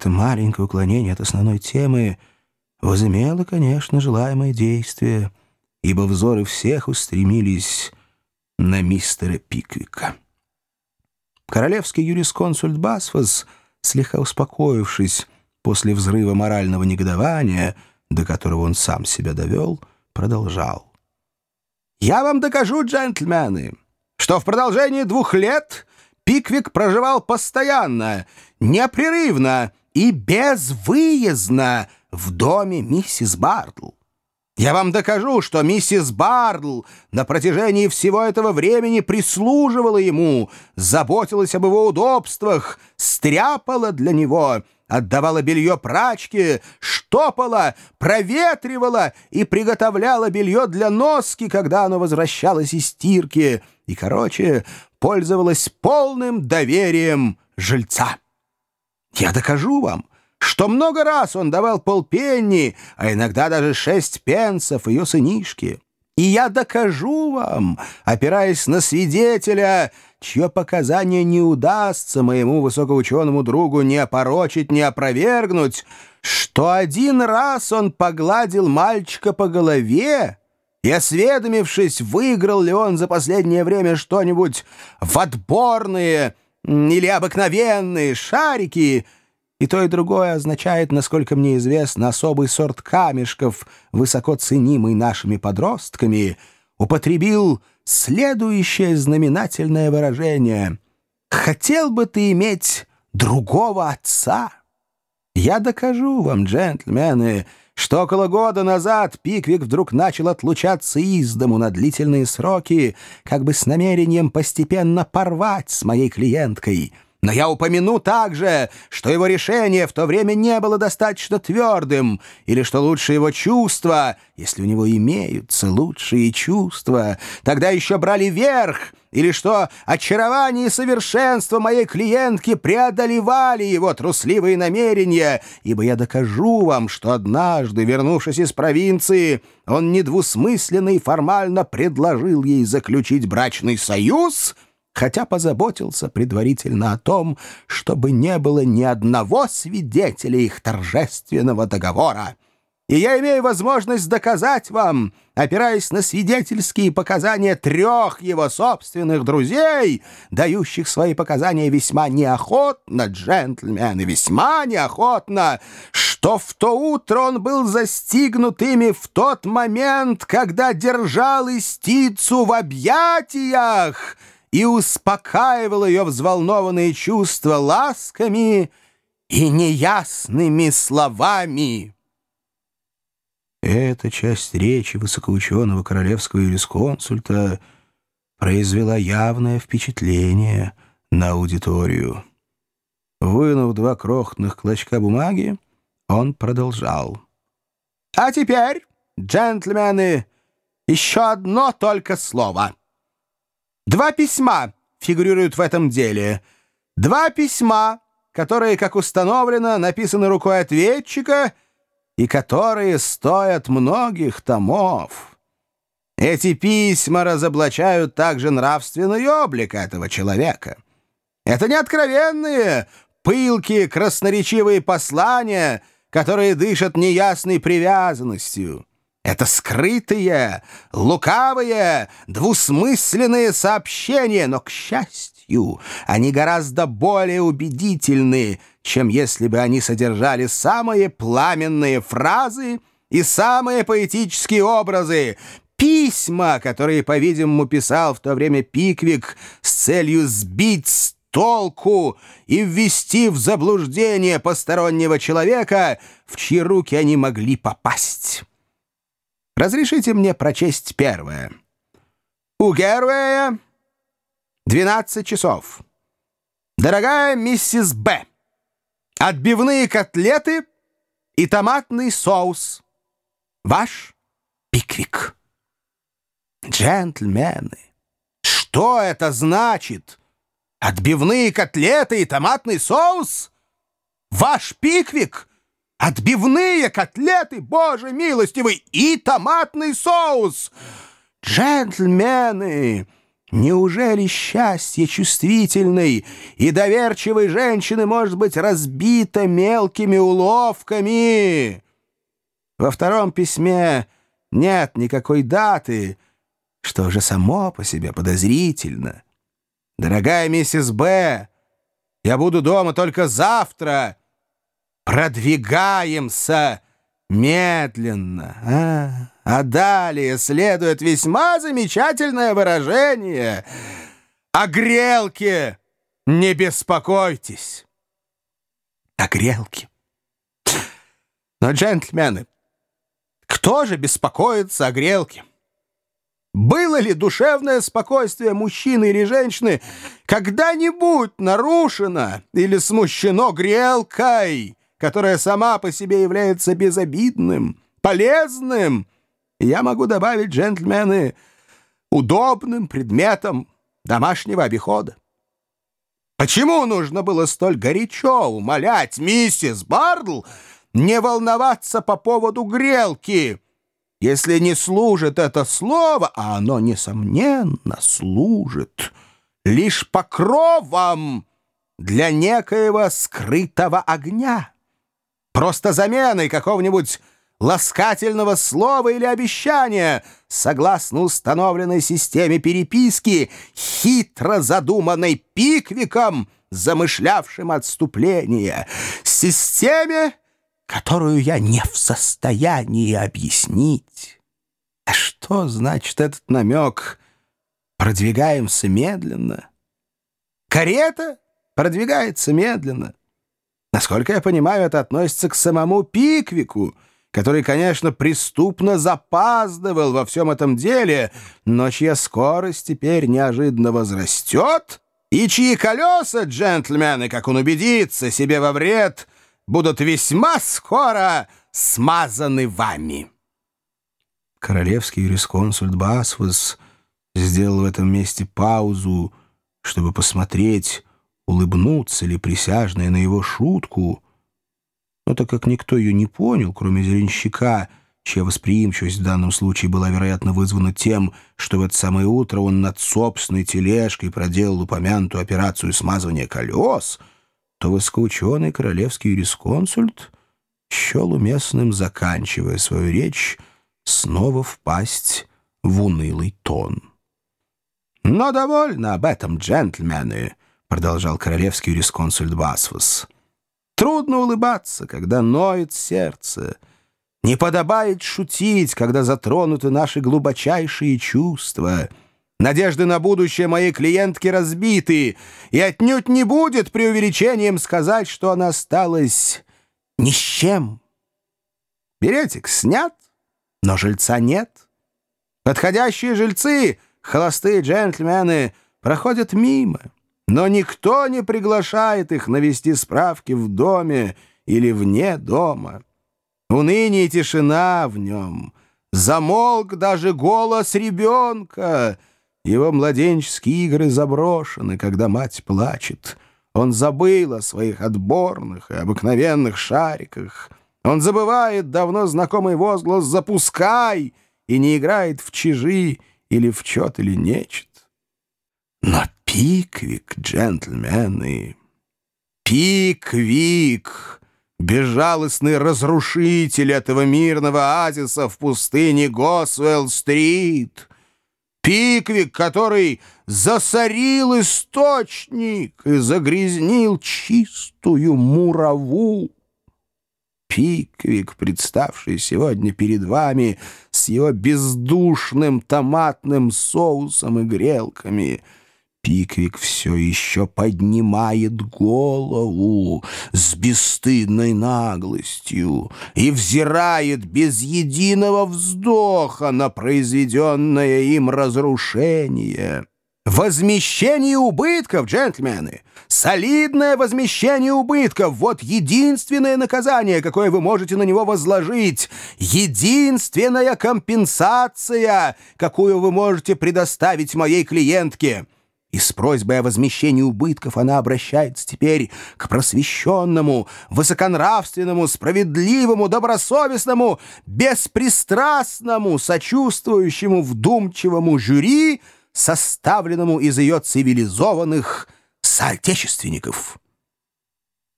это маленькое уклонение от основной темы возымело, конечно, желаемое действие, ибо взоры всех устремились на мистера Пиквика. Королевский юрисконсульт Басфос, слегка успокоившись после взрыва морального негодования, до которого он сам себя довел, продолжал. «Я вам докажу, джентльмены, что в продолжении двух лет Пиквик проживал постоянно, непрерывно и безвыездно в доме миссис Бардл. Я вам докажу, что миссис Бардл на протяжении всего этого времени прислуживала ему, заботилась об его удобствах, стряпала для него, отдавала белье прачке, штопала, проветривала и приготовляла белье для носки, когда оно возвращалось из стирки, и, короче, пользовалась полным доверием жильца. Я докажу вам, что много раз он давал полпенни, а иногда даже шесть пенсов ее сынишке. И я докажу вам, опираясь на свидетеля, чье показание не удастся моему высокоученому другу не опорочить, не опровергнуть, что один раз он погладил мальчика по голове, и, осведомившись, выиграл ли он за последнее время что-нибудь в отборные или обыкновенные шарики — и то, и другое означает, насколько мне известно, особый сорт камешков, высоко ценимый нашими подростками, употребил следующее знаменательное выражение «Хотел бы ты иметь другого отца?» Я докажу вам, джентльмены, что около года назад Пиквик вдруг начал отлучаться из дому на длительные сроки, как бы с намерением постепенно порвать с моей клиенткой — но я упомяну также, что его решение в то время не было достаточно твердым, или что лучшие его чувства, если у него имеются лучшие чувства, тогда еще брали верх, или что очарование и совершенство моей клиентки преодолевали его трусливые намерения, ибо я докажу вам, что однажды, вернувшись из провинции, он недвусмысленно и формально предложил ей заключить брачный союз — хотя позаботился предварительно о том, чтобы не было ни одного свидетеля их торжественного договора. И я имею возможность доказать вам, опираясь на свидетельские показания трех его собственных друзей, дающих свои показания весьма неохотно, джентльмены, весьма неохотно, что в то утро он был застигнут ими в тот момент, когда держал истицу в объятиях, и успокаивал ее взволнованные чувства ласками и неясными словами. Эта часть речи высокоученого королевского юрисконсульта произвела явное впечатление на аудиторию. Вынув два крохотных клочка бумаги, он продолжал. «А теперь, джентльмены, еще одно только слово». Два письма фигурируют в этом деле. Два письма, которые, как установлено, написаны рукой ответчика и которые стоят многих томов. Эти письма разоблачают также нравственный облик этого человека. Это не откровенные, пылкие, красноречивые послания, которые дышат неясной привязанностью. Это скрытые, лукавые, двусмысленные сообщения, но, к счастью, они гораздо более убедительны, чем если бы они содержали самые пламенные фразы и самые поэтические образы, письма, которые, по-видимому, писал в то время Пиквик с целью сбить с толку и ввести в заблуждение постороннего человека, в чьи руки они могли попасть. Разрешите мне прочесть первое. У Гервея 12 часов. Дорогая миссис Б. Отбивные котлеты и томатный соус. Ваш пиквик. Джентльмены, что это значит? Отбивные котлеты и томатный соус? Ваш пиквик? Отбивные котлеты, боже милостивый, и томатный соус. Джентльмены, Неужели счастье чувствительной и доверчивой женщины может быть разбито мелкими уловками? Во втором письме нет никакой даты, что уже само по себе подозрительно. Дорогая миссис Б., я буду дома только завтра. Продвигаемся медленно, а? А далее следует весьма замечательное выражение. О грелке не беспокойтесь. О грелке. Но, джентльмены, кто же беспокоится о грелке? Было ли душевное спокойствие мужчины или женщины когда-нибудь нарушено или смущено грелкой, которая сама по себе является безобидным, полезным, я могу добавить, джентльмены, удобным предметом домашнего обихода. Почему нужно было столь горячо умолять миссис Бардл не волноваться по поводу грелки, если не служит это слово, а оно, несомненно, служит лишь покровом для некоего скрытого огня, просто заменой какого-нибудь ласкательного слова или обещания, согласно установленной системе переписки, хитро задуманной Пиквиком, замышлявшим отступление, системе, которую я не в состоянии объяснить. А что значит этот намек? Продвигаемся медленно. Карета продвигается медленно. Насколько я понимаю, это относится к самому Пиквику — который, конечно, преступно запаздывал во всем этом деле, но чья скорость теперь неожиданно возрастет, и чьи колеса, джентльмены, как он убедится себе во вред, будут весьма скоро смазаны вами. Королевский юрисконсульт Басфос сделал в этом месте паузу, чтобы посмотреть, улыбнуться ли присяжные на его шутку — но так как никто ее не понял, кроме зеленщика, чья восприимчивость в данном случае была, вероятно, вызвана тем, что в это самое утро он над собственной тележкой проделал упомянутую операцию смазывания колес, то высокоученый королевский юрисконсульт счел уместным, заканчивая свою речь, снова впасть в унылый тон. «Но довольно об этом, джентльмены», — продолжал королевский юрисконсульт Басфос. Трудно улыбаться, когда ноет сердце. Не подобает шутить, когда затронуты наши глубочайшие чувства. Надежды на будущее моей клиентки разбиты, и отнюдь не будет преувеличением сказать, что она осталась ни с чем. Беретик снят, но жильца нет. Подходящие жильцы, холостые джентльмены, проходят мимо но никто не приглашает их навести справки в доме или вне дома. Уныние тишина в нем. Замолк даже голос ребенка. Его младенческие игры заброшены, когда мать плачет. Он забыл о своих отборных и обыкновенных шариках. Он забывает давно знакомый возглас «Запускай!» и не играет в чижи или в чет или нечет. Но Пиквик, джентльмены, Пиквик, безжалостный разрушитель этого мирного оазиса в пустыне Госуэлл-стрит, Пиквик, который засорил источник и загрязнил чистую мураву. Пиквик, представший сегодня перед вами с его бездушным томатным соусом и грелками — Пиквик все еще поднимает голову с бесстыдной наглостью и взирает без единого вздоха на произведенное им разрушение. Возмещение убытков, джентльмены! Солидное возмещение убытков — вот единственное наказание, какое вы можете на него возложить. Единственная компенсация, какую вы можете предоставить моей клиентке — и с просьбой о возмещении убытков она обращается теперь к просвещенному, высоконравственному, справедливому, добросовестному, беспристрастному, сочувствующему, вдумчивому жюри, составленному из ее цивилизованных соотечественников.